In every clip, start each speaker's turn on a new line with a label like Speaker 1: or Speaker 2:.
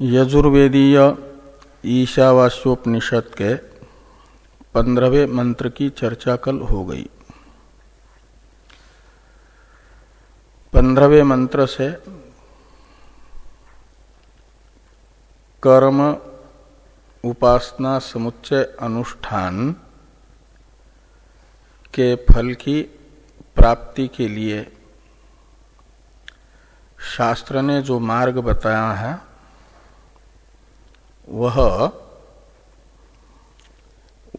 Speaker 1: यजुर्वेदीय ईशावास्योपनिषद के पंद्रहवें मंत्र की चर्चा कल हो गई। पंद्रहवें मंत्र से कर्म, उपासना, समुच्चय, अनुष्ठान के फल की प्राप्ति के लिए शास्त्र ने जो मार्ग बताया है वह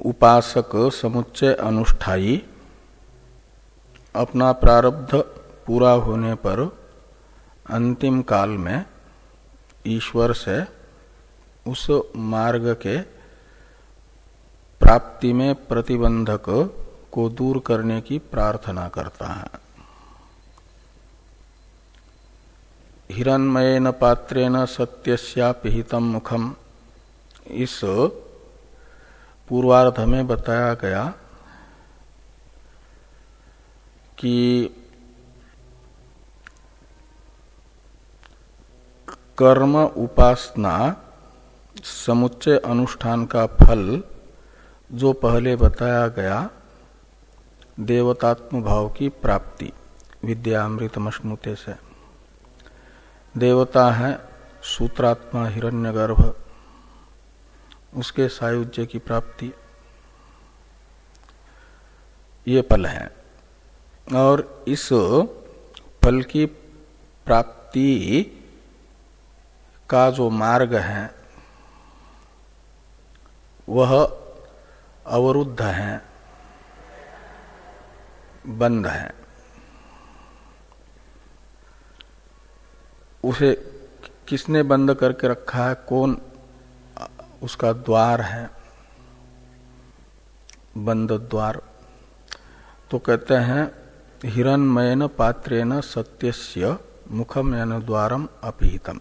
Speaker 1: उपासक समुच्चय अनुष्ठाई अपना प्रारब्ध पूरा होने पर अंतिम काल में ईश्वर से उस मार्ग के प्राप्ति में प्रतिबंधक को दूर करने की प्रार्थना करता है। हिरणमयन पात्रेन सत्यस्यापिहितम मुखम। इस पूर्वार्ध में बताया गया कि कर्म उपासना समुच्चय अनुष्ठान का फल जो पहले बताया गया देवतात्म भाव की प्राप्ति विद्यामृत मश्नुते से। देवता है सूत्रात्मा, हिरण्यगर्भ उसके सायुज्य की प्राप्ति। ये पल है। और इस फल की प्राप्ति का जो मार्ग है, वह अवरुद्ध है, बंद है। उसे किसने बंद करके रखा है? कौन उसका द्वार है। बंद द्वार। तो कहते हैं, हिरणमयन पात्रेन सत्यस्य मुखम यान द्वारम अपिहितम।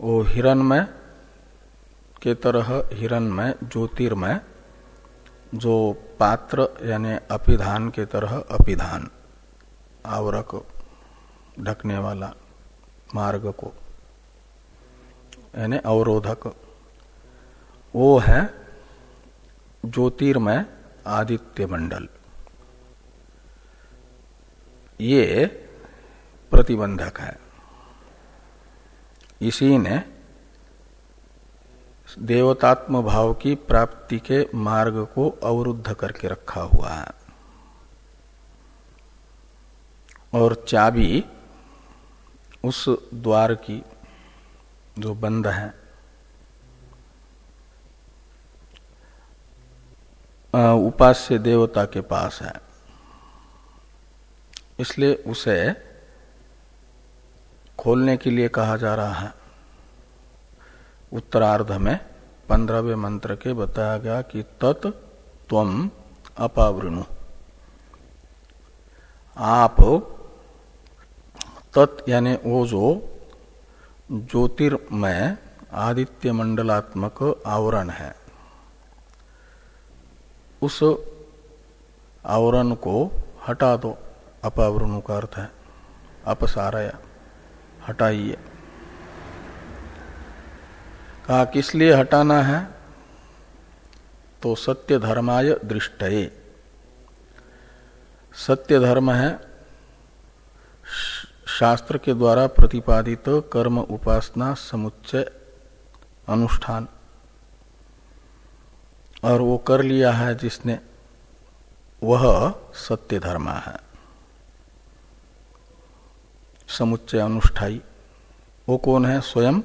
Speaker 1: वो हिरणमय, के तरह हिरणमय, ज्योतिर्मय, जो पात्र यानी अपिधान के तरह अपिधान, आवरक ढकने वाला मार्ग को। यानी अवरोधक। वो है ज्योतिर्मय आदित्य मंडल। ये प्रतिबंधक है। इसी ने देवतात्म भाव की प्राप्ति के मार्ग को अवरुद्ध करके रखा हुआ है। और चाबी उस द्वार की जो बंद है। उपास्य देवता के पास है। इसलिए उसे खोलने के लिए कहा जा रहा है। उत्तरार्ध में पंद्रहवें मंत्र के बताया गया कि तत् तम अपावृणु। आप तत् यानी वो जो ज्योतिर्मय आदित्य मंडलात्मक आवरण है। उस आवरण को हटा दो, अपावरण का अर्थ है, अपसारय, हटाइए। कहा, किस लिए हटाना है? तो सत्य धर्माय दृष्टये। सत्य धर्म है शास्त्र के द्वारा प्रतिपादित कर्म उपासना समुच्चय अनुष्ठान। और वो कर लिया है जिसने, वह सत्य धर्म है। समुच्चय अनुष्ठाई। वो कौन है? स्वयं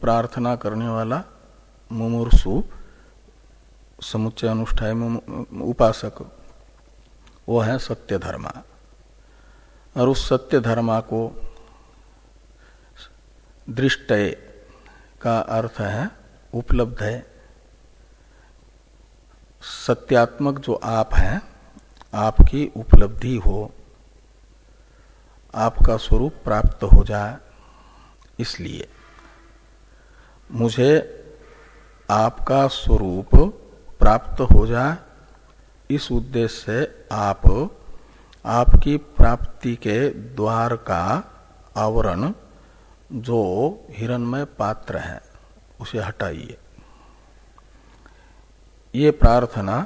Speaker 1: प्रार्थना करने वाला मुमूर्सु, समुच्चय अनुष्ठाई उपासक। वो है सत्य धर्मा और उस सत्य धर्मा को दृष्ट का अर्थ है, उपलब्ध है। सत्यात्मक जो आप है, आपकी उपलब्धि हो, आपका स्वरूप प्राप्त हो जाए, इसलिए मुझे आपका स्वरूप प्राप्त हो जाए, इस उद्देश्य से आप आपकी प्राप्ति के द्वार का आवरण जो हिरणमय पात्र है, उसे हटाइए। ये प्रार्थना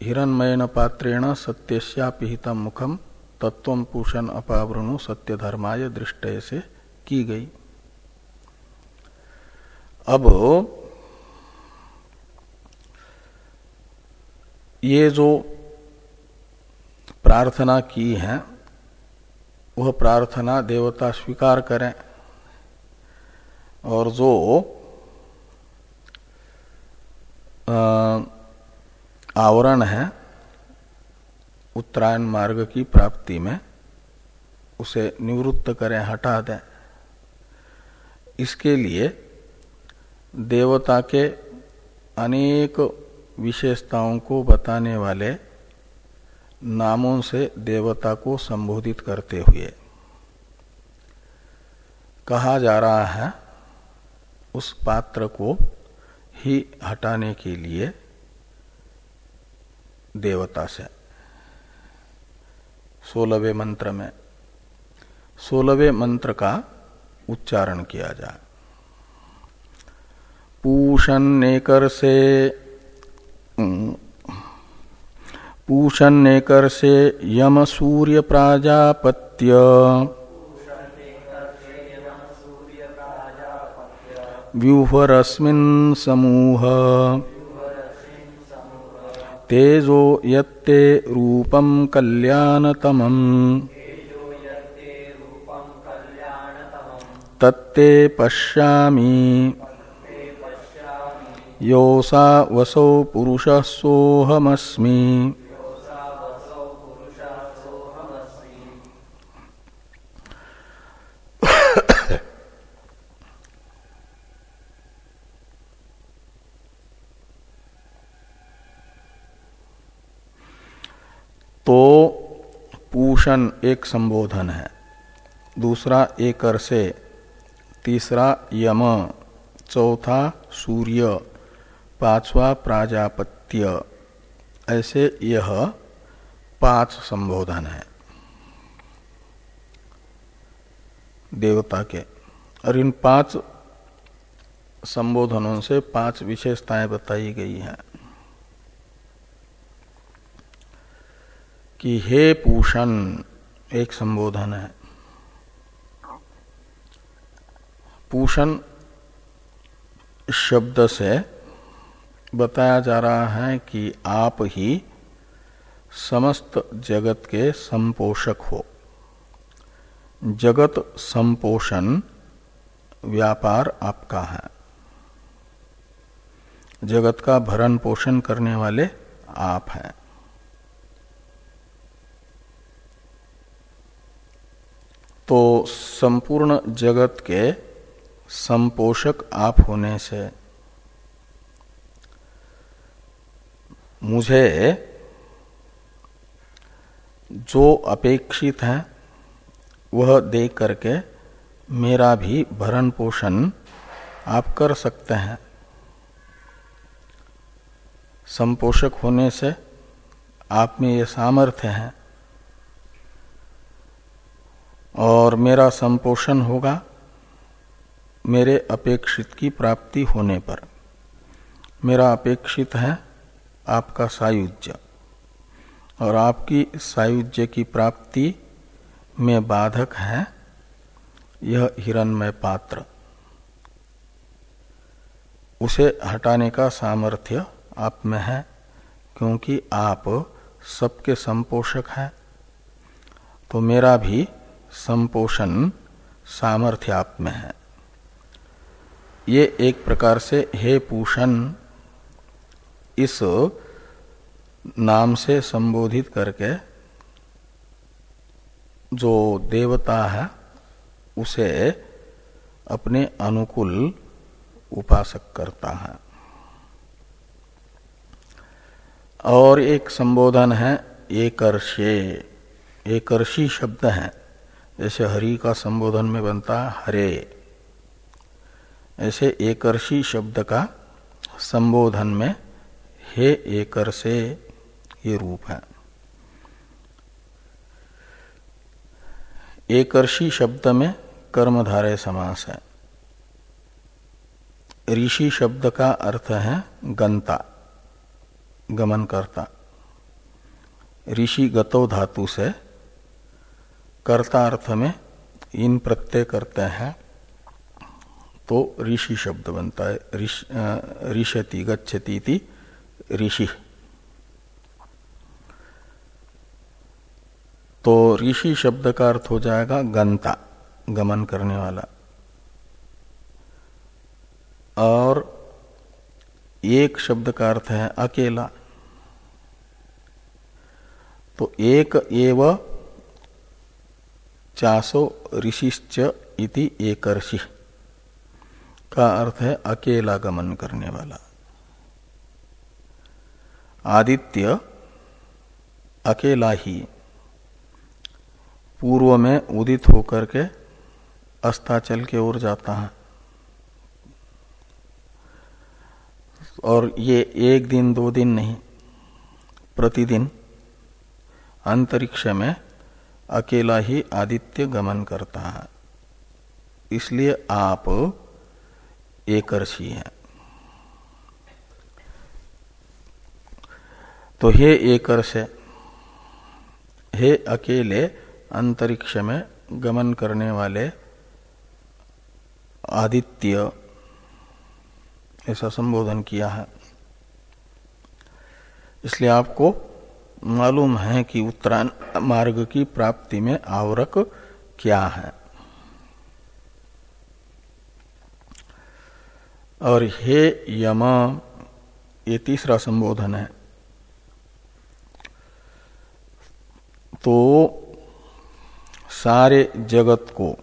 Speaker 1: हिरणमयन पात्रेण सत्यस्यापिहितम मुखम तत्व पूषण अपावृणु सत्य धर्माय दृष्टय से की गई। अब ये जो प्रार्थना की है, वह प्रार्थना देवता स्वीकार करें। और जो आवरण है, उत्तरायण मार्ग की प्राप्ति में, उसे निवृत्त करें, हटा दें। इसके लिए देवता के अनेक विशेषताओं को बताने वाले नामों से देवता को संबोधित करते हुए कहा जा रहा है, उस पात्र को ही हटाने के लिए देवता से। सोलहवें मंत्र में, सोलहवें मंत्र का उच्चारण किया जाए पूषण नेकर से पूषण नेकर से यम सूर्य प्राजापत्य व्यूहरस्मिन् समूह। तेजो यत्ते रूपम कल्याणतमम्। तत्ते पश्यामि। योसा वसौ पुरुष सोहमस्मि तो पूषण एक संबोधन है। दूसरा एकर से, तीसरा यम, चौथा सूर्य, पांचवा प्राजापत्य। ऐसे यह पाँच संबोधन है। देवता के। और इन पाँच संबोधनों से पाँच विशेषताएँ बताई गई हैं। कि हे पूषण, एक संबोधन है। पूषण शब्द से बताया जा रहा है कि आप ही समस्त जगत के संपोषक हो। जगत संपोषण व्यापार आपका है। जगत का भरण पोषण करने वाले आप हैं। तो संपूर्ण जगत के संपोषक आप होने से मुझे जो अपेक्षित है, वह दे करके मेरा भी भरण पोषण आप कर सकते हैं। संपोषक होने से आप में ये सामर्थ्य है। और मेरा संपोषण होगा मेरे अपेक्षित की प्राप्ति होने पर। मेरा अपेक्षित है आपका सायुज्य। और आपकी सायुज्य की प्राप्ति में बाधक है यह हिरणमय पात्र। उसे हटाने का सामर्थ्य आप में है, क्योंकि आप सबके संपोषक हैं। तो मेरा भी संपोषण सामर्थ्य आप में है। ये एक प्रकार से हे पूषण इस नाम से संबोधित करके जो देवता है, उसे अपने अनुकूल उपासक करता है। और एक संबोधन है एकर्षे एकर्षी शब्द है। जैसे हरि का संबोधन में बनता हरे। ऐसे एकर्षी शब्द का संबोधन में हे एकर से ये रूप है। एकर्षी शब्द में कर्मधारय समास है। ऋषि शब्द का अर्थ है गंता गमन करता ऋषि गतो धातु से कर्ता अर्थ में इन प्रत्यय करते हैं तो ऋषि शब्द बनता है ऋषति, गच्छति ऋषि। तो ऋषि शब्द का अर्थ हो जाएगा गंता, गमन करने वाला। और एक शब्द का अर्थ है अकेला। तो एक एव चासो ऋषिश्च इति एक ऋषि का अर्थ है अकेला गमन करने वाला। आदित्य अकेला ही पूर्व में उदित होकर के अस्ताचल के ओर जाता है। और ये एक दिन, दो दिन नहीं, प्रतिदिन अंतरिक्ष में अकेला ही आदित्य गमन करता है। इसलिए आप एकर्षी हैं। तो हे एकर्ष, हे अकेले अंतरिक्ष में गमन करने वाले आदित्य, ऐसा संबोधन किया है। इसलिए आपको मालूम है कि उत्तरायण मार्ग की प्राप्ति में आवरक क्या है। और हे यम, ये तीसरा संबोधन है। तो सारे जगत को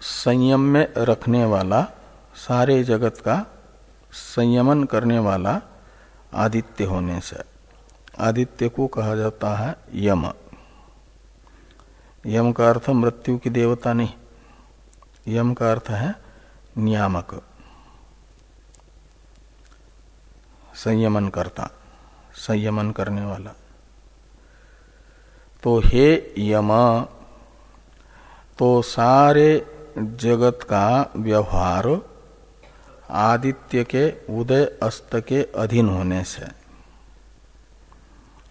Speaker 1: संयम में रखने वाला, सारे जगत का संयमन करने वाला आदित्य होने से। आदित्य को कहा जाता है यम। यम का अर्थ मृत्यु की देवता नहीं। यम का अर्थ है नियामक। संयमन करता संयमन करने वाला। तो हे यम तो सारे जगत का व्यवहार आदित्य के उदय अस्त के अधीन होने से।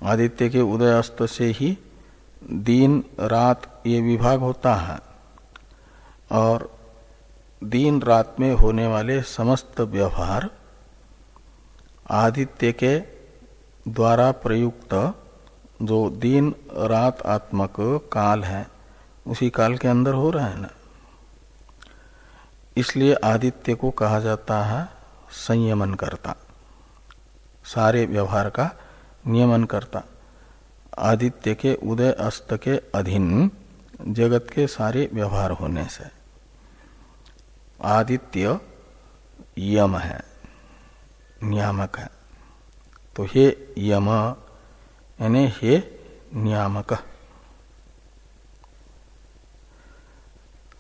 Speaker 1: आदित्य के उदय अस्त से ही दिन, रात ये विभाग होता है और दिन, रात में होने वाले समस्त व्यवहार आदित्य के द्वारा प्रयुक्त जो दिन, रात, आत्मक काल है, उसी काल के अंदर हो रहा है ना। इसलिए आदित्य को कहा जाता है संयमन करता। सारे व्यवहार का नियमन करता। आदित्य के उदय अस्त के अधीन जगत के सारे व्यवहार होने से। आदित्य यम है, नियामक है। तो हे यम, यानी हे नियामक।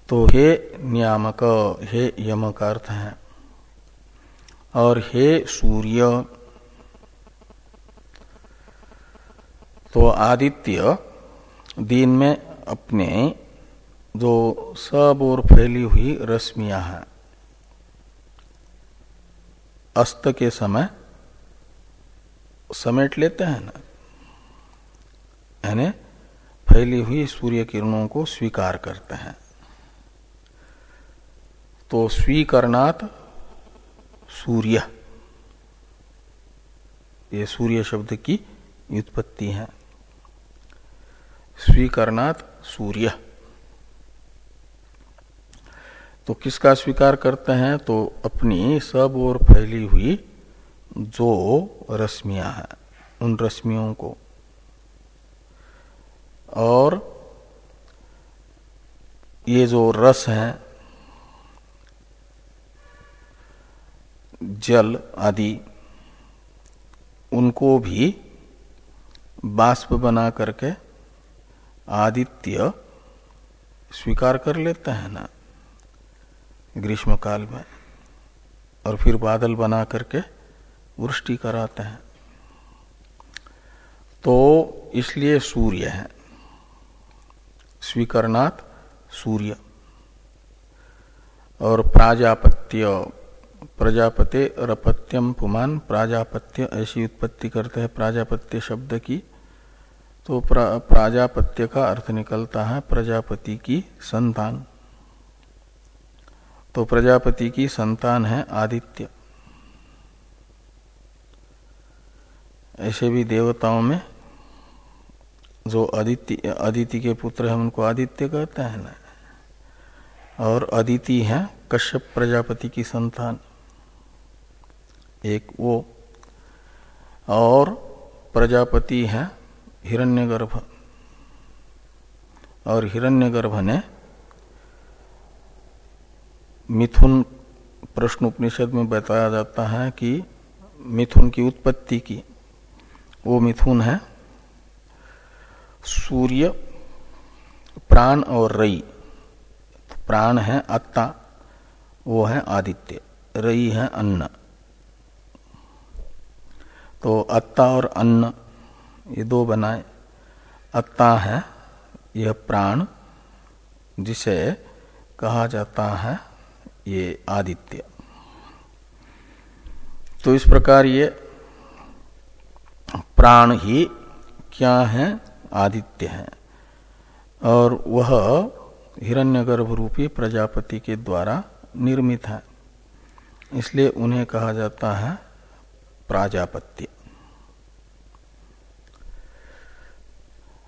Speaker 1: तो हे नियामक, हे यम का अर्थ है। और हे सूर्य तो आदित्य दिन में अपने जो सब और फैली हुई रश्मियाँ हैं। अस्त के समय समेट लेते हैं ना। यानी फैली हुई सूर्य किरणों को स्वीकार करते हैं। तो स्वीकरणात सूर्य। ये सूर्य शब्द की व्युत्पत्ति है। स्वीकरणात सूर्य। तो किसका स्वीकार करते हैं? तो अपनी सब ओर फैली हुई जो रश्मियाँ हैं, उन रश्मियों को। और ये जो रस है जल आदि, उनको भी बाष्प बना करके आदित्य स्वीकार कर लेते हैं ना ग्रीष्म काल में, और फिर बादल बना करके वृष्टि कराते हैं। तो इसलिए सूर्य है। स्वीकरणात् सूर्य। और प्राजापत्य प्रजापते रपत्यम पुमान प्राजापत्य ऐसी उत्पत्ति करते हैं प्राजापत्य शब्द की। तो प्रा, प्राजापत्य का अर्थ निकलता है प्रजापति की संतान। तो प्रजापति की संतान है आदित्य। ऐसे भी देवताओं में जो अदिति अदिति के पुत्र हैं उनको आदित्य कहते हैं ना। और अदिति है कश्यप प्रजापति की संतान। एक वो और प्रजापति है हिरण्यगर्भ। और हिरण्यगर्भ ने मिथुन प्रश्न उपनिषद में बताया जाता है कि मिथुन की उत्पत्ति की। वो मिथुन है। सूर्य, प्राण और रई। प्राण है अत्ता, वो है आदित्य। रई है अन्न। तो अत्ता और अन्न, ये दो बनाए। अत्ता है, यह प्राण, जिसे कहा जाता है, ये आदित्य। तो इस प्रकार ये प्राण ही क्या है? आदित्य है। और वह हिरण्यगर्भ रूपी प्रजापति के द्वारा निर्मित है। इसलिए उन्हें कहा जाता है प्राजापत्य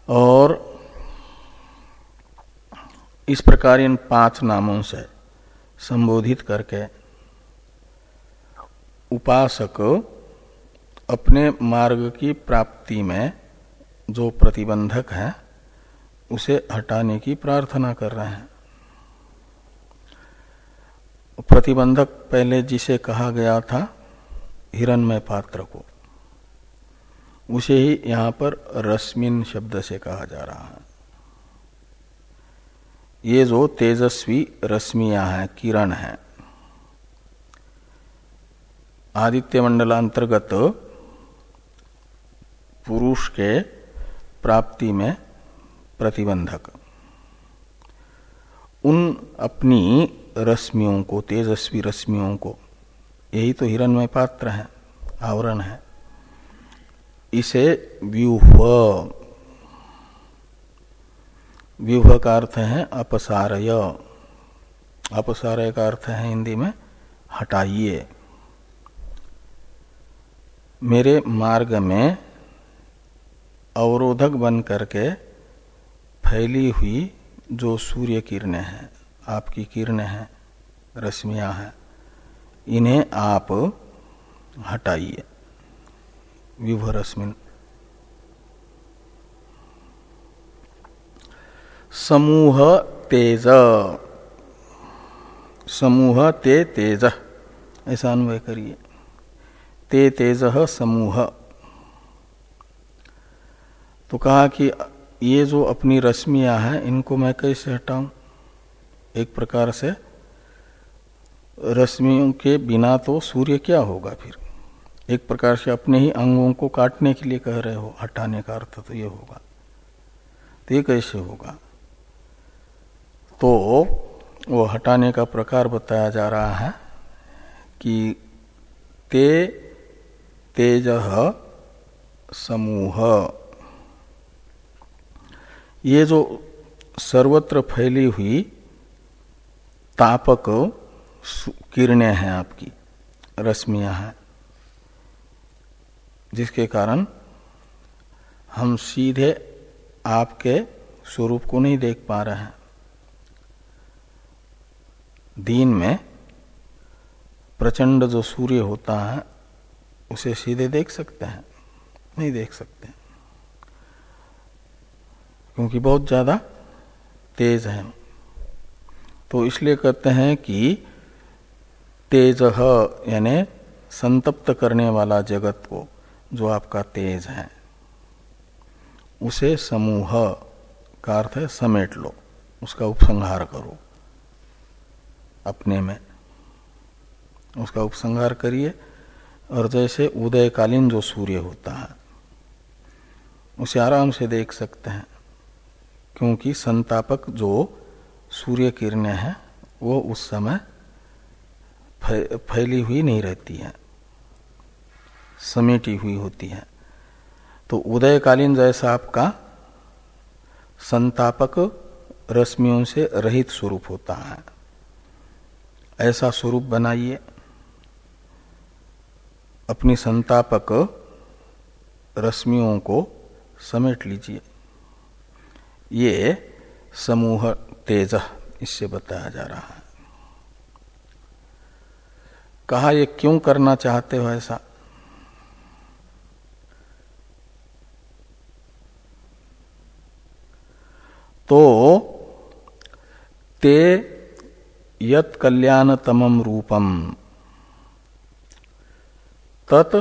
Speaker 1: और इस प्रकार इन पाँच नामों से संबोधित करके उपासक अपने मार्ग की प्राप्ति में जो प्रतिबंधक है, उसे हटाने की प्रार्थना कर रहे हैं। प्रतिबंधक पहले जिसे कहा गया था हिरणमय पात्र को। उसे ही यहाँ पर रश्मिन शब्द से कहा जा रहा है। ये जो तेजस्वी रश्मिया है, किरण है। आदित्य मंडलांतर्गत पुरुष के प्राप्ति में प्रतिबंधक। उन अपनी रश्मियों को, तेजस्वी रश्मियों को यही तो हिरणमय पात्र है, आवरण है। इसे व्यूह। व्यूह का अर्थ है अपसारय। अपसारय का अर्थ है हिंदी में हटाइए। मेरे मार्ग में अवरोधक बन करके फैली हुई जो सूर्य किरणें हैं, आपकी किरणें हैं, रश्मियाँ हैं इन्हें आप हटाइए। विभो रश्मिन समूह तेज। समूह ते तेज। ऐसा अन्वय करिए। ते तेज समूह। तो कहा कि ये जो अपनी रश्मियाँ हैं, इनको मैं कैसे हटाऊं? एक प्रकार से रश्मियों के बिना तो सूर्य क्या होगा फिर? एक प्रकार से अपने ही अंगों को काटने के लिए कह रहे हो, हटाने का अर्थ तो ये होगा। तो ये कैसे होगा? तो वो हटाने का प्रकार बताया जा रहा है कि ते तेज समूह। ये जो सर्वत्र फैली हुई तापक किरणें हैं आपकी, रश्मियाँ हैं, जिसके कारण हम सीधे आपके स्वरूप को नहीं देख पा रहे हैं। दिन में प्रचंड जो सूर्य होता है, उसे सीधे देख सकते हैं, नहीं देख सकते क्योंकि बहुत ज़्यादा तेज है। तो इसलिए कहते हैं कि तेज यानी संतप्त करने वाला जगत को, जो आपका तेज है, उसे समूह का अर्थ है समेट लो, उसका उपसंहार करो, अपने में। उसका उपसंहार करिए, और जैसे उदयकालीन जो सूर्य होता है, उसे आराम से देख सकते हैं, क्योंकि संतापक जो सूर्य किरणें हैं, वो उस समय फैली हुई नहीं रहती है, समेटी हुई होती है। तो उदयकालीन जैसा आपका संतापक रश्मियों से रहित स्वरूप होता है। ऐसा स्वरूप बनाइए। अपनी संतापक रश्मियों को समेट लीजिए। ये समूह तेज, इससे बताया जा रहा है। कहा, ये क्यों करना चाहते हो ऐसा? तो ते यत कल्याणतम रूपम। तत्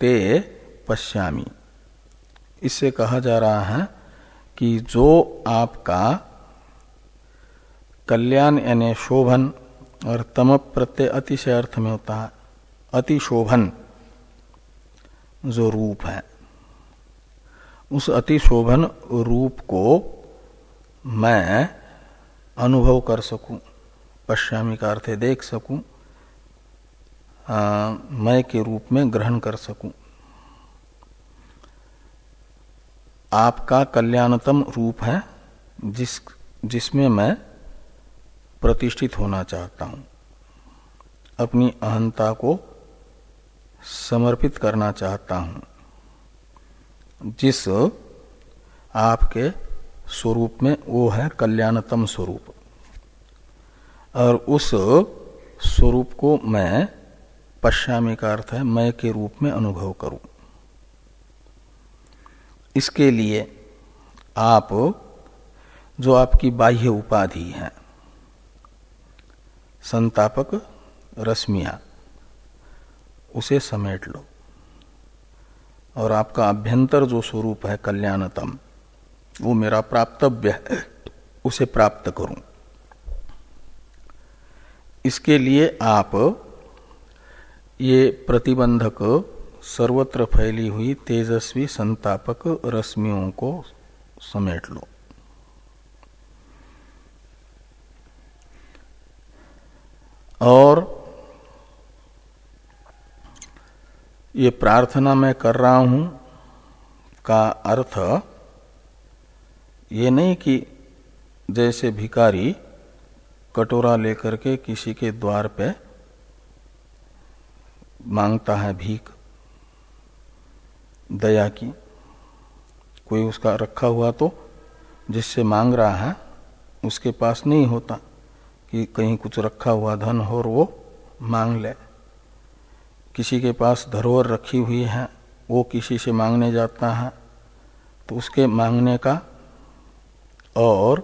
Speaker 1: ते पश्यामी। इससे कहा जा रहा है कि जो आपका कल्याण यानी शोभन और तम प्रत्यय अतिशय अर्थ में होता है। अतिशोभन जो रूप है। उस अतिशोभन रूप को मैं अनुभव कर सकूँ पश्चिमी का अर्थ देख सकूँ मैं के रूप में ग्रहण कर सकूँ। आपका कल्याणतम रूप है, जिस, जिसमें मैं प्रतिष्ठित होना चाहता हूँ। अपनी अहंता को समर्पित करना चाहता हूँ, जिस आपके स्वरूप में वो है कल्याणतम स्वरूप। और उस स्वरूप को मैं पश्चामी का अर्थ है मैं के रूप में अनुभव करूँ। इसके लिए आप, जो आपकी बाह्य उपाधि है संतापक रश्मिया, उसे समेट लो। और आपका अभ्यंतर जो स्वरूप है कल्याणतम, वो मेरा प्राप्तव्य है, उसे प्राप्त करूँ। इसके लिए आप ये प्रतिबंधक सर्वत्र फैली हुई तेजस्वी संतापक रश्मियों को समेट लो। और ये प्रार्थना मैं कर रहा हूँ का अर्थ ये नहीं कि जैसे भिकारी कटोरा लेकर के किसी के द्वार पे माँगता है भीख, दया की, कोई उसका रखा हुआ तो जिससे मांग रहा है उसके पास नहीं होता। कि कहीं कुछ रखा हुआ धन हो और वो मांग ले। किसी के पास धरोहर रखी हुई है, वो किसी से मांगने जाता है तो उसके मांगने का और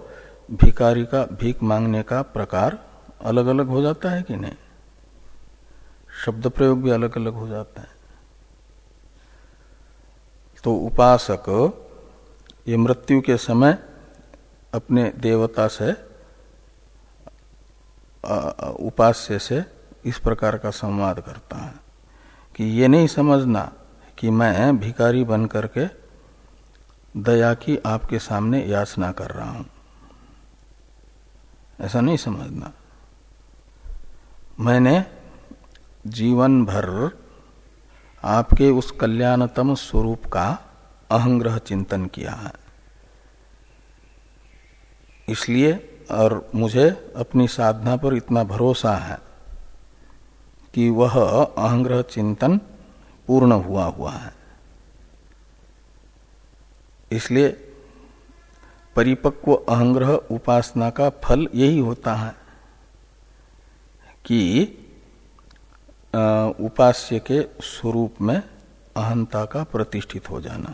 Speaker 1: भिकारी का भीख मांगने का प्रकार अलग अलग हो जाता है कि नहीं? शब्द प्रयोग भी अलग अलग हो जाता है। तो उपासक ये मृत्यु के समय अपने देवता से उपास्य से इस प्रकार का संवाद करता है कि ये नहीं समझना कि मैं भिकारी बन करके दया की आपके सामने याचना कर रहा हूँ। ऐसा नहीं समझना। मैंने जीवन भर आपके उस कल्याणतम स्वरूप का अहंग्रह चिंतन किया है। इसलिए और मुझे अपनी साधना पर इतना भरोसा है कि वह अहंग्रह चिंतन पूर्ण हुआ हुआ है। इसलिए परिपक्व अहंग्रह उपासना का फल यही होता है कि उपास्य के स्वरूप में अहंता का प्रतिष्ठित हो जाना।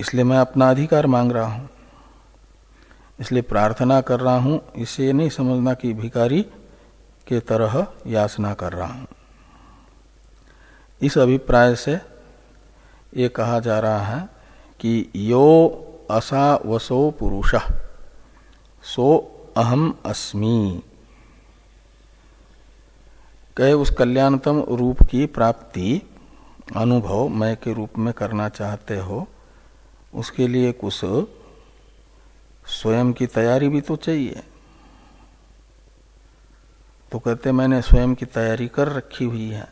Speaker 1: इसलिए मैं अपना अधिकार मांग रहा हूँ। इसलिए प्रार्थना कर रहा हूँ, इसे नहीं समझना कि भिकारी के तरह याचना कर रहा हूँ। इस अभिप्राय से ये कहा जा रहा है कि यो असा वसो पुरुष, सो अहम अस्मि। कहे उस कल्याणतम रूप की प्राप्ति, अनुभव मैं के रूप में करना चाहते हो, उसके लिए कुछ स्वयं की तैयारी भी तो चाहिए। तो कहते, मैंने स्वयं की तैयारी कर रखी हुई है।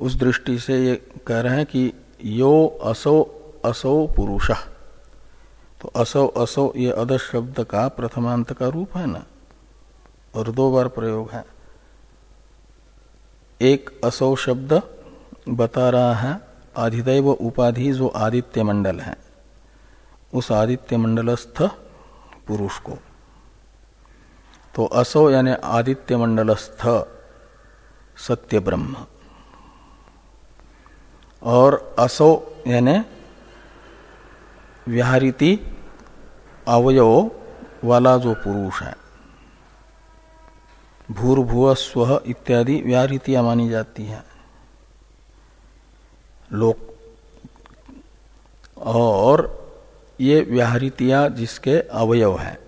Speaker 1: उस दृष्टि से ये कह रहे हैं कि यो असो असो पुरुष। तो असो असो ये अद शब्द का प्रथमांत का रूप है ना? और दो बार प्रयोग है। एक असो शब्द बता रहा है अधिदैव उपाधि जो आदित्य मंडल है। उस आदित्य मंडलस्थ पुरुष को तो असो यानी आदित्य मंडलस्थ सत्य ब्रह्म और असो यानी व्याहृति अवयव वाला जो पुरुष है भूर्भुव स्व इत्यादि व्याहृतियाँ मानी जाती हैं। लोक और ये व्याहृतियाँ जिसके अवयव है।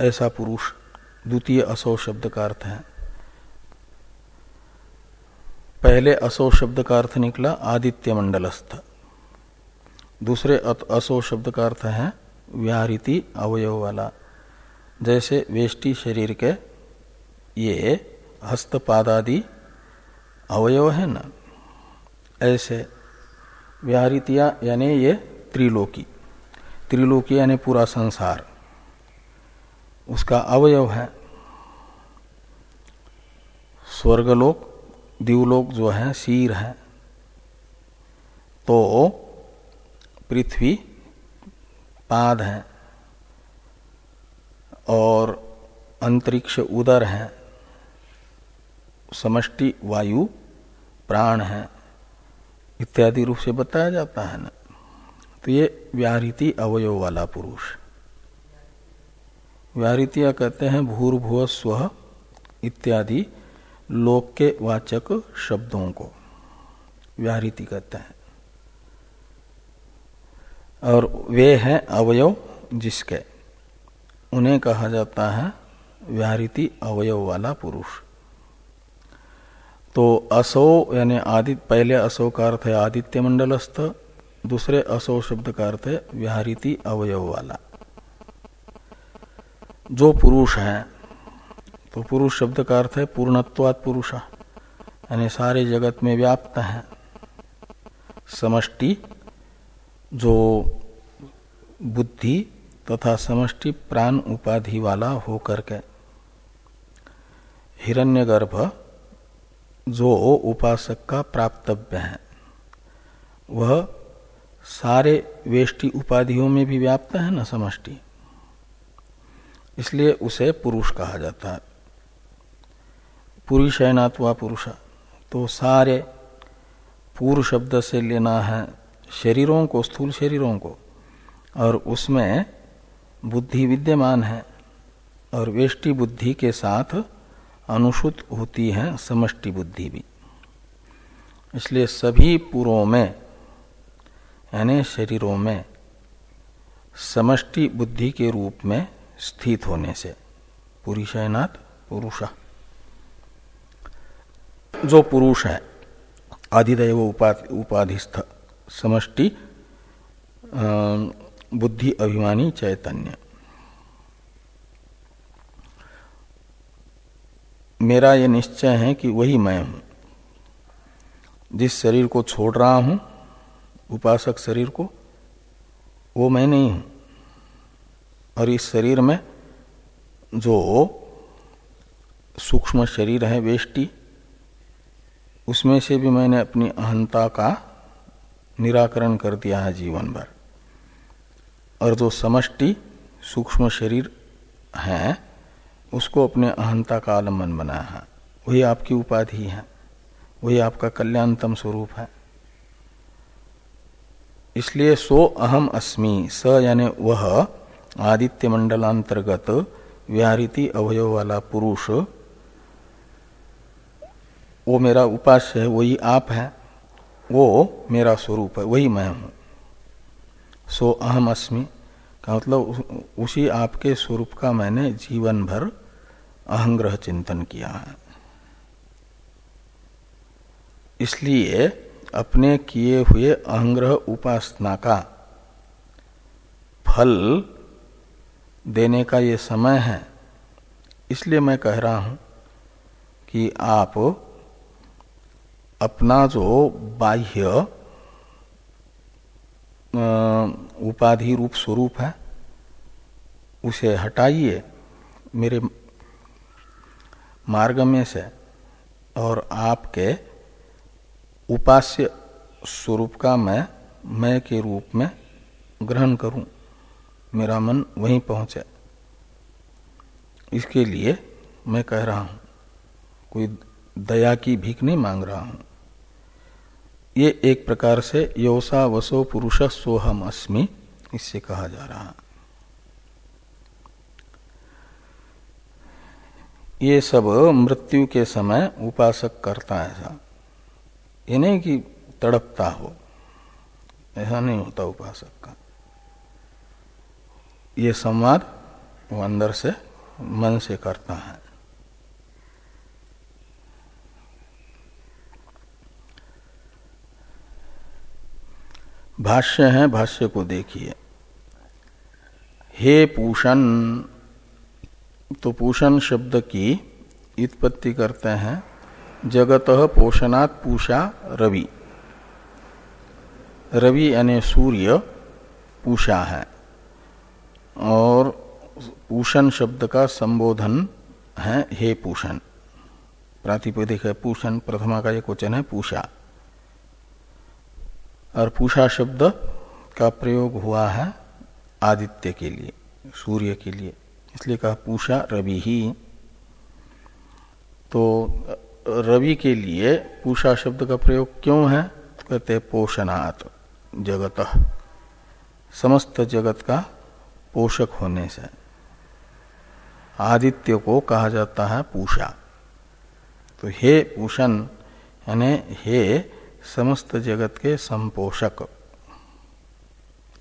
Speaker 1: ऐसा पुरुष द्वितीय असो शब्द का अर्थ है। पहले असो शब्द का अर्थ निकला आदित्य मंडलस्थ। दूसरे असो शब्द का अर्थ है व्याहृति अवयव वाला। जैसे वेष्टि शरीर के ये हस्तपादादि अवयव है ना। ऐसे व्याहृतिया यानी ये त्रिलोकी। त्रिलोकी यानी पूरा संसार। उसका अवयव है स्वर्गलोक, दिवलोक जो है, शीर है। तो पृथ्वी पाद है और अंतरिक्ष उदर है। समष्टि वायु प्राण है। इत्यादि रूप से बताया जाता है ना। तो ये व्याहृति अवयव वाला पुरुष। व्याहृतिया कहते हैं भूर्भुव स्व इत्यादि लोक के वाचक शब्दों को। व्याहृति कहते हैं। और वे हैं अवयव जिसके। उन्हें कहा जाता है व्याहृति अवयव वाला पुरुष। तो असो यानी आदित्य पहले असो का अर्थ है आदित्य मंडलस्थ दूसरे असो शब्द का अर्थ है व्याहृति अवयव वाला। जो पुरुष है तो पुरुष शब्द का अर्थ है पूर्णत्वात पुरुष। यानी सारे जगत में व्याप्त है। समष्टि, जो बुद्धि तथा समष्टि प्राण उपाधि वाला होकर के। हिरण्यगर्भ, जो उपासक का प्राप्तव्य है। वह सारे वेष्टि उपाधियों में भी व्याप्त है न समष्टि। इसलिए उसे पुरुष कहा जाता है। पुरी शयनात्वा पुरुष। तो सारे पूर्व शब्द से लेना है शरीरों को, स्थूल शरीरों को। और उसमें बुद्धि विद्यमान है और वेष्टि बुद्धि के साथ अनुसूत होती है समष्टि बुद्धि भी। इसलिए सभी पुरों में यानी शरीरों में समष्टि बुद्धि के रूप में स्थित होने से। पुरी शयनाथ पुरुषा। जो पुरुष है, आदिदेव उपाधिस्थ, समष्टि बुद्धि अभिमानी चैतन्य। मेरा ये निश्चय है कि वही मैं हूँ, जिस शरीर को छोड़ रहा हूँ उपासक शरीर को, वो मैं नहीं हूँ। और इस शरीर में जो सूक्ष्म शरीर है, वेष्टि, उसमें से भी मैंने अपनी अहंता का निराकरण कर दिया है जीवन भर। और जो समष्टि सूक्ष्म शरीर है, उसको अपने अहंता का आलंबन बनाया है। वही आपकी उपाधि है। वही आपका कल्याणतम स्वरूप है। इसलिए सो अहम अस्मि, स यानी वह आदित्य मंडलांतर्गत व्याहृति अवयव वाला पुरुष। वो मेरा उपास्य है, वही आप है, वो मेरा स्वरूप है, वही मैं हूँ। सो अहम अस्मि, का मतलब उसी आपके स्वरूप का मैंने जीवन भर अहंग्रह चिंतन किया है। इसलिए अपने किए हुए अहंग्रह उपासना का फल देने का ये समय है। इसलिए मैं कह रहा हूँ कि आप अपना जो बाह्य उपाधि रूप स्वरूप है, उसे हटाइए मेरे मार्ग में से और आपके उपास्य स्वरूप का मैं मैं के रूप में ग्रहण करूँ। मेरा मन वहीं पहुँचे। इसके लिए मैं कह रहा हूँ, कोई दया की भीख नहीं मांग रहा हूँ। ये एक प्रकार से योसा वसो पुरुष सोहम अस्मि, इससे कहा जा रहा ये सब मृत्यु के समय उपासक करता है। ऐसा ये नहीं कि तड़पता हो। ऐसा नहीं होता उपासक का। ये संवाद वो अंदर से मन से करता है। भाष्य है, भाष्य को देखिए। हे पूषण तो पूषण शब्द की उत्पत्ति करते हैं। जगत पोषणात् पूषा रवि। रवि यानी सूर्य पूषा है। और पूषण शब्द का संबोधन है, हे पूषण। प्रातिपदिक है पूषण, प्रथमा का एक वचन है, पूषा। और पूषा शब्द का प्रयोग हुआ है आदित्य के लिए, सूर्य के लिए। इसलिए कहा पूषा रवि ही। तो रवि के लिए पूषा शब्द का प्रयोग क्यों है? कहते हैं, पोषणात्, जगत। समस्त जगत का पोषक होने से। आदित्य को कहा जाता है पूषा। तो हे पूषण, यानी हे समस्त जगत के संपोषक।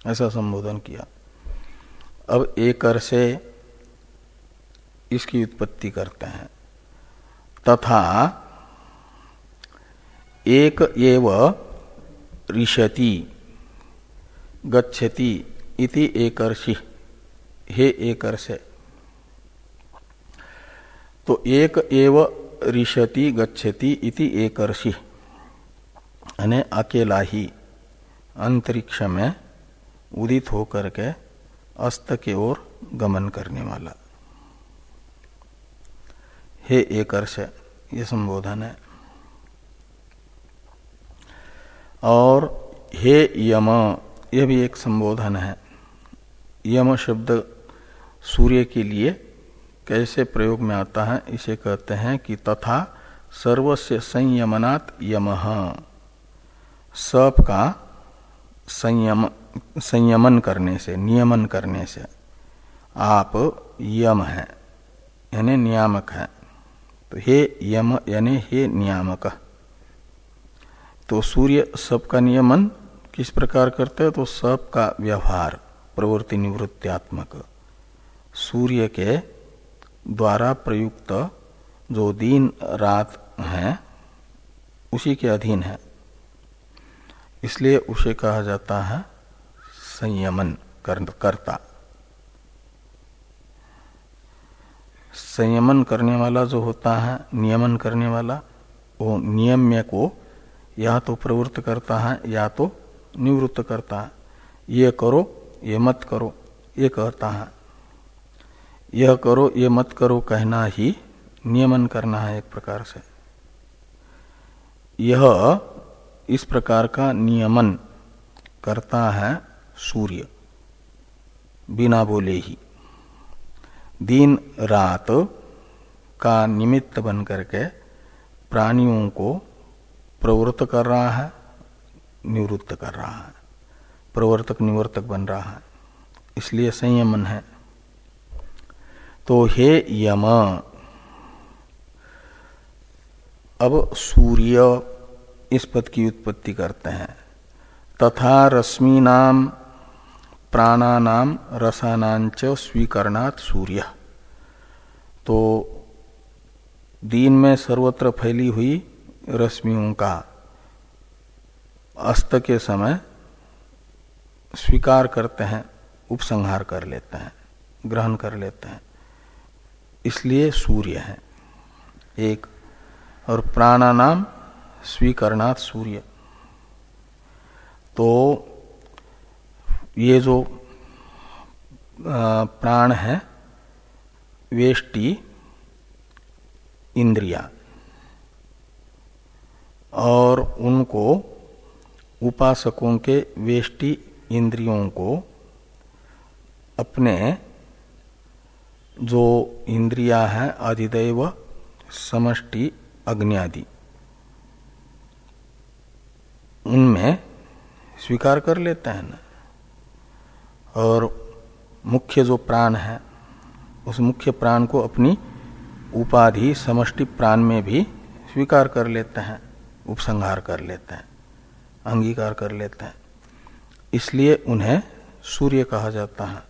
Speaker 1: ऐसा संबोधन किया। अब एक से इसकी उत्पत्ति करते हैं। तथा एक एव ऋषति गच्छति इति एकर्षि, हे एकर से तो एक एव ऋषति गच्छति इति एकर्षि। यानी अकेला ही अंतरिक्ष में उदित होकर के अस्त के ओर गमन करने वाला। हे एकर्ष ये संबोधन है। और हे यम यह भी एक संबोधन है। यम शब्द सूर्य के लिए कैसे प्रयोग में आता है, इसे कहते हैं कि तथा सर्वस्य संयमनात् यम। सब का संयम, संयमन करने से, नियमन करने से आप यम हैं, यानी नियामक है। तो हे यम यानी हे नियामक। तो सूर्य सब का नियमन किस प्रकार करते हैं? तो सब का व्यवहार, प्रवृत्ति निवृत्त्यात्मक। सूर्य के द्वारा प्रयुक्त जो दिन, रात है, उसी के अधीन है। इसलिए उसे कहा जाता है संयमन करता। संयमन करने वाला जो होता है, नियमन करने वाला, वो नियम्य को या तो प्रवृत्त करता है, या तो निवृत्त करता है। ये करो, ये मत करो, ये कहता है। यह करो, ये मत करो कहना ही नियमन करना है एक प्रकार से। यह इस प्रकार का नियमन करता है सूर्य, बिना बोले ही। दिन रात का निमित्त बन करके प्राणियों को प्रवृत्त कर रहा है, निवृत्त कर रहा है। प्रवर्तक निवर्तक बन रहा है। इसलिए संयमन है। तो हे यम, अब सूर्य इस पद की उत्पत्ति करते हैं। तथा रश्मीनाम प्राणानाम रसानांच स्वीकरणात् सूर्य। तो दिन में सर्वत्र फैली हुई रश्मियों का अस्त के समय स्वीकार करते हैं, उपसंहार कर लेते हैं, ग्रहण कर लेते हैं। इसलिए सूर्य है। एक, और प्राणानाम स्वीकरणात् सूर्य। तो ये जो प्राण है, वेष्टि, इंद्रिया, और उनको उपासकों के वेष्टि इंद्रियों को अपने जो इंद्रिया है अधिदैव समष्टि अग्नि उनमें स्वीकार कर लेते हैं ना। और मुख्य जो प्राण है, उस मुख्य प्राण को अपनी उपाधि, समष्टि प्राण में भी स्वीकार कर लेते हैं, उपसंहार कर लेते हैं, अंगीकार कर लेते हैं। इसलिए उन्हें सूर्य कहा जाता है।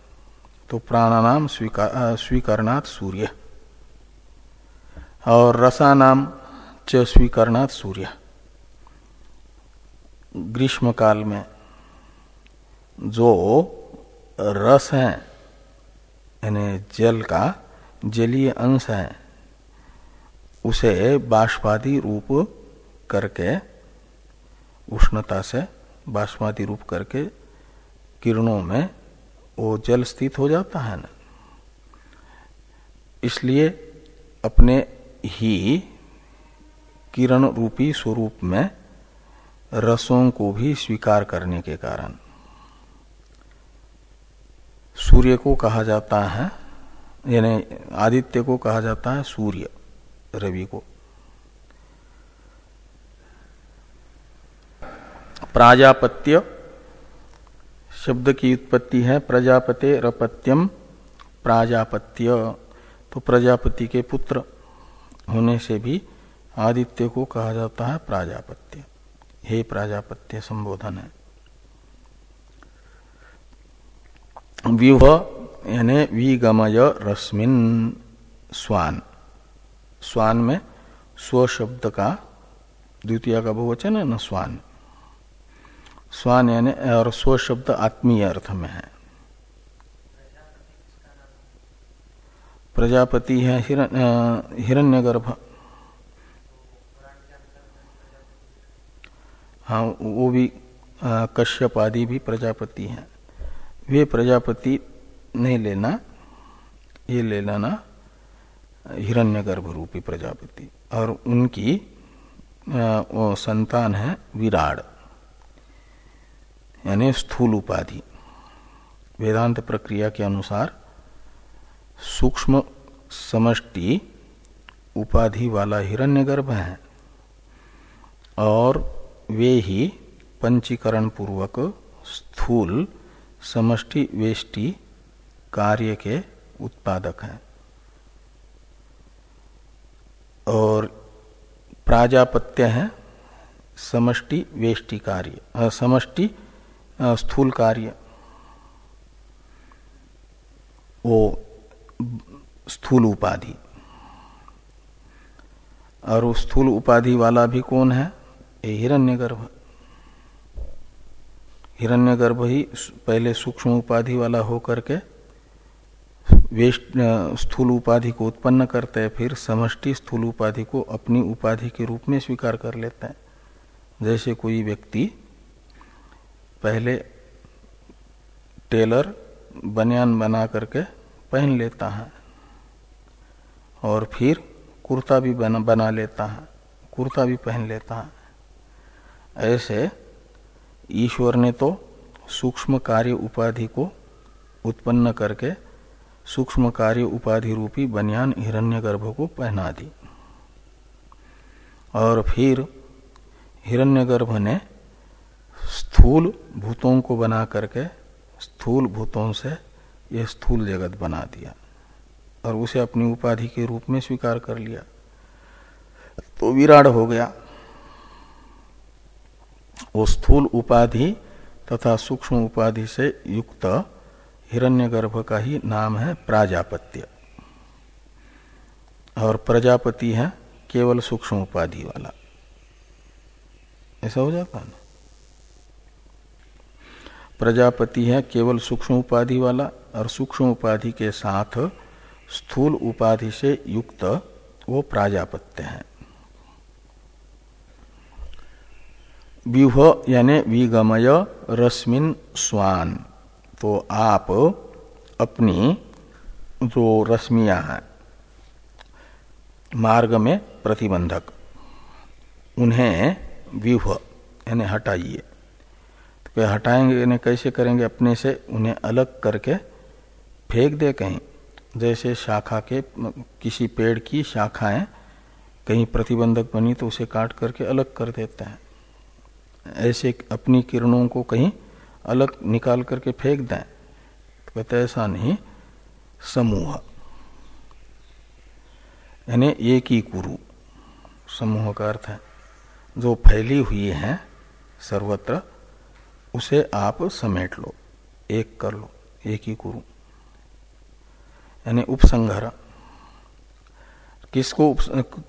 Speaker 1: तो प्राणानाम स्वीकार स्वीकरणात् सूर्य। और रसानाम च स्वीकरणात् सूर्य। ग्रीष्म काल में जो रस है, यानी जल का जलीय अंश है, उसे बाष्पादी रूप करके, उष्णता से बाष्पादी रूप करके किरणों में वो जल स्थित हो जाता है ना। इसलिए अपने ही किरण रूपी स्वरूप में रसों को भी स्वीकार करने के कारण सूर्य को कहा जाता है, यानी आदित्य को कहा जाता है सूर्य, रवि को। प्राजापत्य, शब्द की उत्पत्ति है प्रजापते रपत्यम प्राजापत्य। तो प्रजापति के पुत्र होने से भी आदित्य को कहा जाता है प्राजापत्य। हे प्राजापत्य संबोधन है। व्यूह यानी विगमय रश्मिन स्वान। स्वान में स्व शब्द का द्वितीय का बहुवचन है, न स्वान। स्वान यानी और स्व शब्द आत्मीय अर्थ में है। प्रजापति है हिरण्य गर्भ हाँ वो भी कश्यप आदि भी प्रजापति हैं। वे प्रजापति नहीं लेना, ये ले लेना हिरण्यगर्भ रूपी प्रजापति। और उनकी वो संतान है विराड यानी स्थूल उपाधि। वेदांत प्रक्रिया के अनुसार सूक्ष्म समष्टि उपाधि वाला हिरण्यगर्भ है, और वे ही पंचीकरण पूर्वक स्थूल समष्टि वेष्टि कार्य के उत्पादक हैं। और प्राजापत्य है समष्टि वेष्टि कार्य समष्टि स्थूल कार्य। वो स्थूल उपाधि। और वो स्थूल उपाधि वाला भी कौन है? ये हिरण्यगर्भ। हिरण्यगर्भ ही पहले सूक्ष्म उपाधि वाला होकर के वेस्ट स्थूल उपाधि को उत्पन्न करते हैं, फिर समष्टि स्थूल उपाधि को अपनी उपाधि के रूप में स्वीकार कर लेते हैं। जैसे कोई व्यक्ति पहले टेलर, बनियान बना करके पहन लेता है और फिर कुर्ता भी बना बना लेता है, कुर्ता भी पहन लेता है। ऐसे ईश्वर ने तो सूक्ष्म कार्य उपाधि को उत्पन्न करके सूक्ष्म कार्य उपाधि रूपी बनियान हिरण्यगर्भ को पहना दी। और फिर हिरण्यगर्भ ने स्थूल भूतों को बना करके स्थूल भूतों से यह स्थूल जगत बना दिया और उसे अपनी उपाधि के रूप में स्वीकार कर लिया। तो विराट हो गया। वो स्थूल उपाधि तथा सूक्ष्म उपाधि से युक्त हिरण्यगर्भ का ही नाम है प्राजापत्य। और प्रजापति है केवल सूक्ष्म उपाधि वाला। ऐसा हो जाता है प्रजापति है केवल सूक्ष्म उपाधि वाला और सूक्ष्म उपाधि के साथ स्थूल उपाधि से युक्त वो प्राजापत्य है। व्यूह यानी विगमय रश्मिन स्वान। तो आप अपनी जो रश्मियाँ हैं, मार्ग में प्रतिबंधक, उन्हें व्यूह यानी हटाइए। तो हटाएँगे यानी कैसे करेंगे? अपने से उन्हें अलग करके फेंक दे कहीं। जैसे शाखा के, किसी पेड़ की शाखाएँ कहीं प्रतिबंधक बनी तो उसे काट करके अलग कर देते हैं। ऐसे अपनी किरणों को कहीं अलग निकाल करके फेंक दें। तो कहते ऐसा नहीं समूह। यानी एक ही कुरु समूह का अर्थ है जो फैली हुई है सर्वत्र उसे आप समेट लो एक कर लो एक ही कुरु। यानी उपसंहार। किसको उप,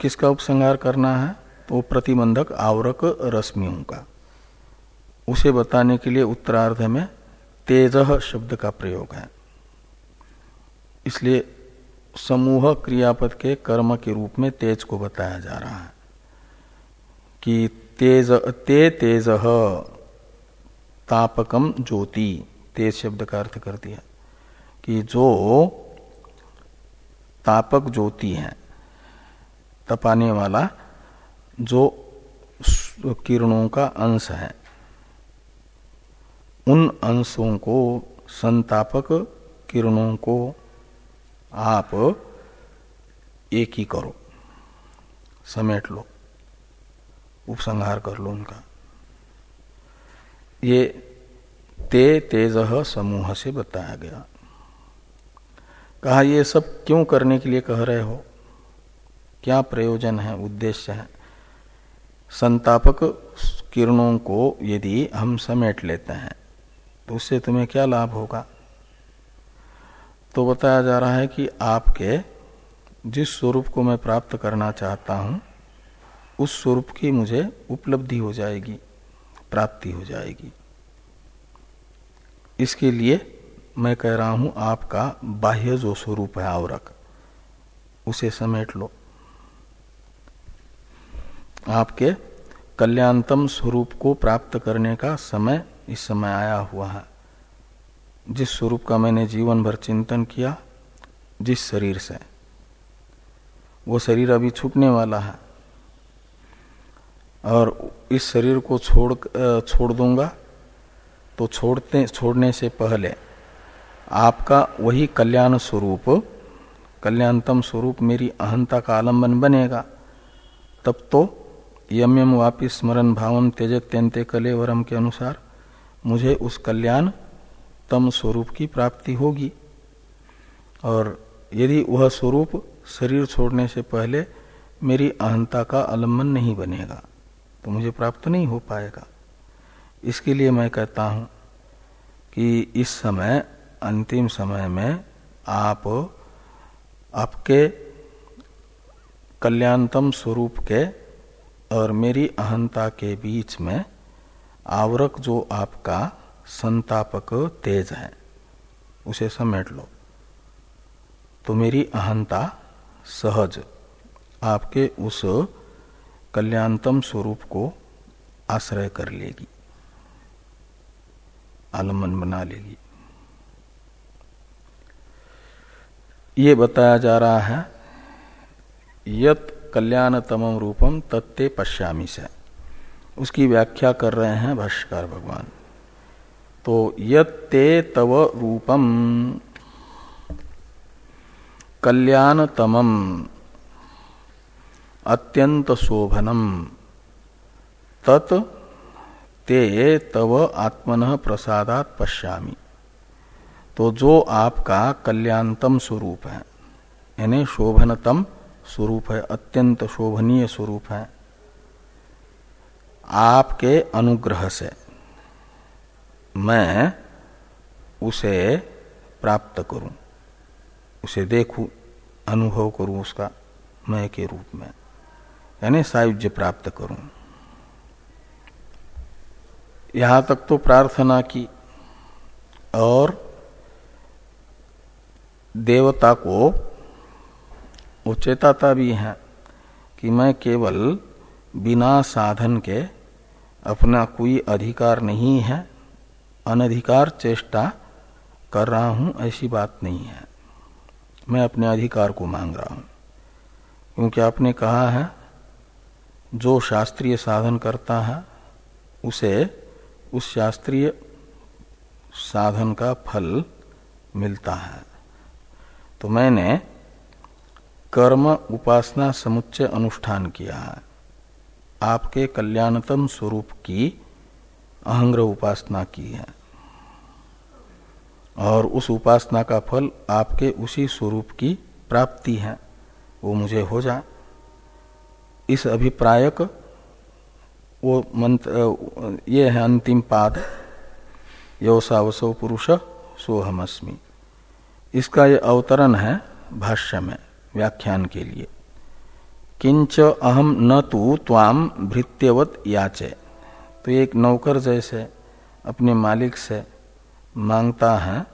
Speaker 1: किसका उपसंहार करना है? तो प्रतिबंधक आवरक रश्मियों का। उसे बताने के लिए उत्तरार्ध में तेज शब्द का प्रयोग है। इसलिए समूह क्रियापद के कर्म के रूप में तेज को बताया जा रहा है कि तेज, ते तेज तापकम ज्योति तेज शब्द का अर्थ कर दिया कि जो तापक ज्योति है, तपाने वाला जो किरणों का अंश है उन अंशों को, संतापक किरणों को आप एक ही करो। समेट लो, उपसंहार कर लो उनका। ये ते तेज समूह से बताया गया। कहा, ये सब क्यों करने के लिए कह रहे हो? क्या प्रयोजन है, उद्देश्य है? संतापक किरणों को यदि हम समेट लेते हैं उससे तुम्हें क्या लाभ होगा? तो बताया जा रहा है कि आपके जिस स्वरूप को मैं प्राप्त करना चाहता हूँ, उस स्वरूप की मुझे उपलब्धि हो जाएगी, प्राप्ति हो जाएगी। इसके लिए मैं कह रहा हूँ, आपका बाह्य जो स्वरूप है आवरक, उसे समेट लो। आपके कल्याणतम स्वरूप को प्राप्त करने का समय इस समय आया हुआ है। जिस स्वरूप का मैंने जीवन भर चिंतन किया, जिस शरीर से। वो शरीर अभी छूटने वाला है। और इस शरीर को छोड़ छोड़ दूँगा तो छोड़ते, छोड़ने से पहले आपका वही कल्याण स्वरूप, कल्याणतम स्वरूप मेरी अहंता का आलंबन बनेगा। तब तो यम यम वापिस स्मरण भावम त्यजत्यंते कलेवरम के अनुसार मुझे उस कल्याण तम स्वरूप की प्राप्ति होगी। और यदि वह स्वरूप शरीर छोड़ने से पहले मेरी अहंता का आलंबन नहीं बनेगा तो मुझे प्राप्त नहीं हो पाएगा। इसके लिए मैं कहता हूँ कि इस समय, अंतिम समय में आप, आपके कल्याणतम स्वरूप के और मेरी अहंता के बीच में आवरक जो आपका संतापक तेज है, उसे समेट लो। तो मेरी अहंता सहज, आपके उस कल्याणतम स्वरूप को आश्रय कर लेगी आलमन बना लेगी। ये बताया जा रहा है, यत कल्याणतम रूपम तत्ते पश्यामी से। उसकी व्याख्या कर रहे हैं भाष्यकार भगवान। तो यत्ते तव रूपम कल्याणतम अत्यंत शोभनम तत् ते तव आत्मन प्रसादात पश्यामी। तो जो आपका कल्याणतम स्वरूप है, यानी शोभनतम स्वरूप है, अत्यंत शोभनीय स्वरूप है आपके अनुग्रह से मैं उसे प्राप्त करूँ, उसे देखूँ, अनुभव करूँ उसका मैं के रूप में, यानी सायुज्य प्राप्त करूँ। यहाँ तक तो प्रार्थना की और देवता को वो भी है कि मैं केवल बिना साधन के अपना कोई अधिकार नहीं है, अनधिकार चेष्टा कर रहा हूँ, ऐसी बात नहीं है। मैं अपने अधिकार को मांग रहा हूँ। क्योंकि आपने कहा है, जो शास्त्रीय साधन करता है, उसे उस शास्त्रीय साधन का फल मिलता है। तो मैंने कर्म उपासना समुच्चय अनुष्ठान किया है। आपके कल्याणतम स्वरूप की अहंग्र उपासना की है। और उस उपासना का फल आपके उसी स्वरूप की प्राप्ति है। वो मुझे हो जाए इस अभिप्रायक वो मंत्र ये है अंतिम पाद। योसावसो पुरुष सोहमस्मी इसका ये अवतरण है भाष्य में, व्याख्यान के लिए। किंच अहम न तो त्वाम भृत्यवत याचे। तो एक नौकर जैसे अपने मालिक से माँगता है,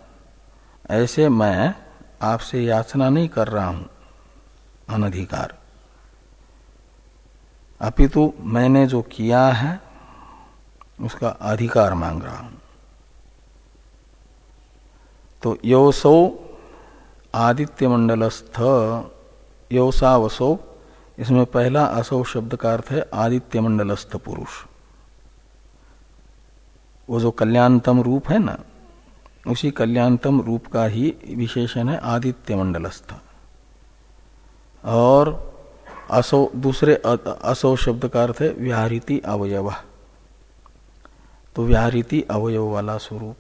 Speaker 1: ऐसे मैं आपसे याचना नहीं कर रहा हूँ, अनधिकार। अपितु मैंने जो किया है, उसका अधिकार मांग रहा हूँ। तो योसो आदित्य मंडलस्थ योसावसो इसमें पहला असौ शब्द का अर्थ है आदित्य मंडलस्थ पुरुष। वो जो कल्याणतम रूप है ना, उसी कल्याणतम रूप का ही विशेषण है आदित्य मंडलस्थ और असो, दूसरे असौ शब्द का अर्थ है व्याहृति अवयव। तो व्याहृति अवयव वाला स्वरूप।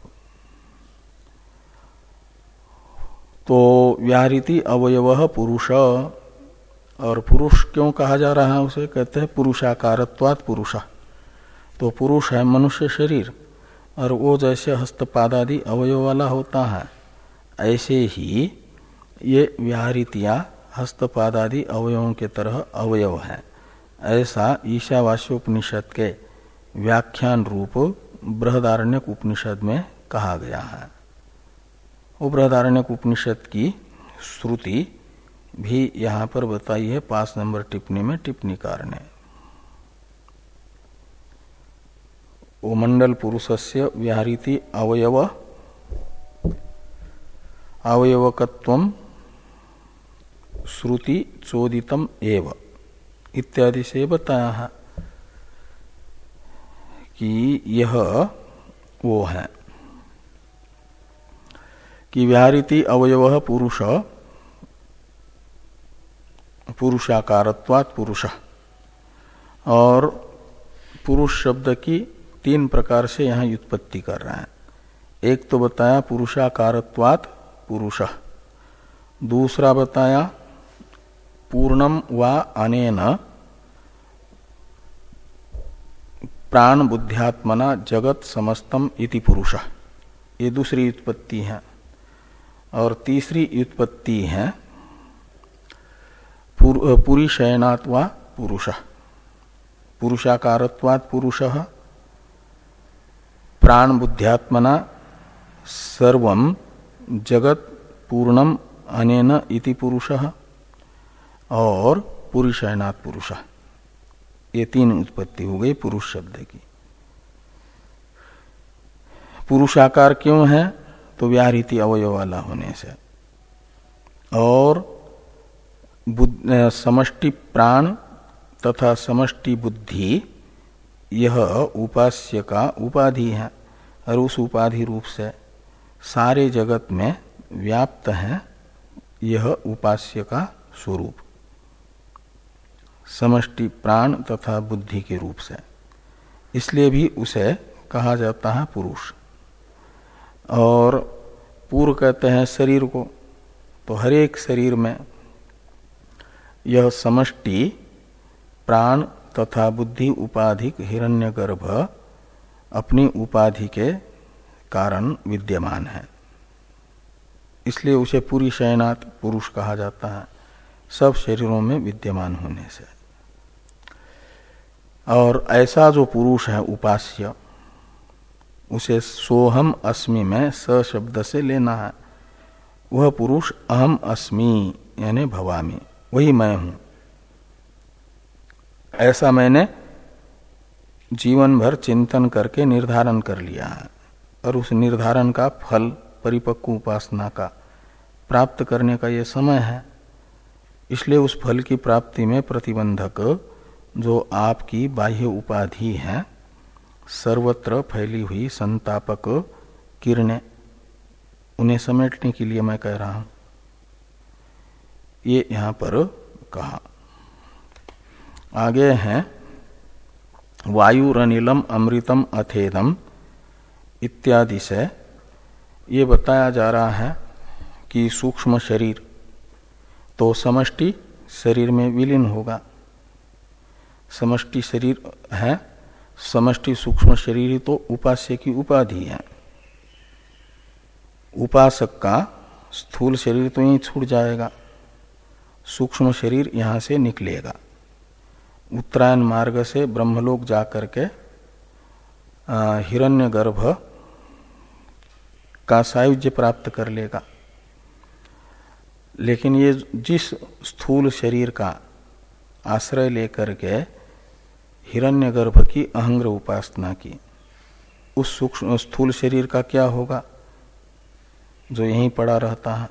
Speaker 1: तो व्याहृति अवयव पुरुष। और पुरुष क्यों कहा जा रहा है उसे? कहते हैं पुरुषाकारत्वात पुरुष। तो पुरुष है मनुष्य शरीर, और वो जैसे हस्तपादादि अवयव वाला होता है, ऐसे ही ये व्याहृतियाँ हस्तपादादि अवयवों के तरह अवयव है। ऐसा ईशावास्योपनिषद के व्याख्यान रूप बृहदारण्यक उपनिषद में कहा गया है। उपृदारण्य उपनिषद की श्रुति भी यहाँ पर बताई है पाँच नंबर टिप्पणी में टिप्पणीकार ने वो मंडल पुरुषस्य व्याहृति अवयव, अवयवकत्व श्रुति चोदितम एव। इत्यादि से बताया है कि यह वो है कि व्याहृति अवयव पुरुष पुरुषाकारत्वात पुरुष। और पुरुष शब्द की तीन प्रकार से यहाँ उत्पत्ति कर रहे हैं। एक तो बताया पुरुषाकारत्वात पुरुष। दूसरा बताया पूर्णम व अनेन प्राण बुद्ध्यात्मना जगत समस्तम इति पुरुष। ये दूसरी उत्पत्ति है। और तीसरी उत्पत्ति है पुरी शयनात्वा पुरुष। पुरुषाकारत्वात् पुरुष। प्राण बुद्ध्यात्मना सर्व जगत पूर्णम अनेन इति पुरुष। और पुरुषयनात् पुरुष। ये तीन उत्पत्ति हो गई पुरुष शब्द की। पुरुषाकार क्यों है? तो व्याहृति अवयव वाला होने से। और समष्टि प्राण तथा समष्टि बुद्धि, यह उपास्य का उपाधि है, और उस उपाधि रूप से सारे जगत में व्याप्त है यह उपास्य का स्वरूप। समष्टि प्राण तथा बुद्धि के रूप से। इसलिए भी उसे कहा जाता है पुरुष। और पूर्व कहते हैं शरीर को तो हर एक शरीर में यह समष्टि प्राण तथा बुद्धि उपाधिक हिरण्यगर्भ अपनी उपाधि के कारण विद्यमान है। इसलिए उसे पूरी शयनात पुरुष कहा जाता है। सब शरीरों में विद्यमान होने से। और ऐसा जो पुरुष है उपास्य, उसे सोहम अस्मि में स शब्द से लेना है। वह पुरुष अहम अस्मि, यानी भवामी। वही मैं हूँ। ऐसा मैंने जीवन भर चिंतन करके निर्धारण कर लिया है और उस निर्धारण का फल परिपक्व उपासना का प्राप्त करने का यह समय है। इसलिए उस फल की प्राप्ति में प्रतिबंधक जो आपकी बाह्य उपाधि है, सर्वत्र फैली हुई संतापक किरणें, उन्हें समेटने के लिए मैं कह रहा हूँ। ये यहाँ पर कहा। आगे हैं, वायुरनिलम अमृतम अथेदम इत्यादि से ये बताया जा रहा है कि सूक्ष्म शरीर तो समष्टि शरीर में विलीन होगा। समष्टि शरीर है, समष्टि सूक्ष्म शरीर तो उपास्य की उपाधि है। उपासक का स्थूल शरीर तो यही छूट जाएगा। सूक्ष्म शरीर यहाँ से निकलेगा। उत्तरायण मार्ग से ब्रह्मलोक जाकर के हिरण्य गर्भ का सायुज्य प्राप्त कर लेगा। लेकिन ये जिस स्थूल शरीर का आश्रय लेकर के हिरण्यगर्भ की अहंग्र उपासना की, उस सूक्ष्म स्थूल शरीर का क्या होगा जो यहीं पड़ा रहता है?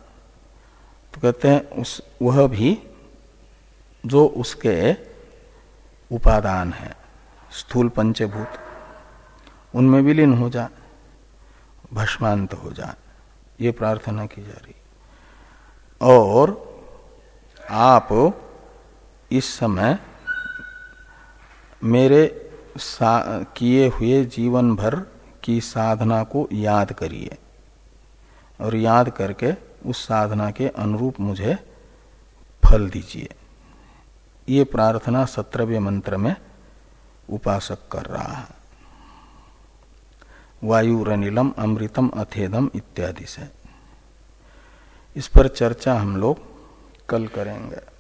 Speaker 1: तो कहते हैं, उस, वह भी जो उसके उपादान है, स्थूल पंचभूत, उनमें विलीन हो जाए, भस्मांत हो जाए, ये प्रार्थना की जा रही। और आप इस समय मेरे किए हुए जीवन भर की साधना को याद करिए और याद करके उस साधना के अनुरूप मुझे फल दीजिए। ये प्रार्थना सत्रहवें मंत्र में उपासक कर रहा है। वायु रनिलम, अमृतम, अथेदम इत्यादि से। इस पर चर्चा हम लोग कल करेंगे।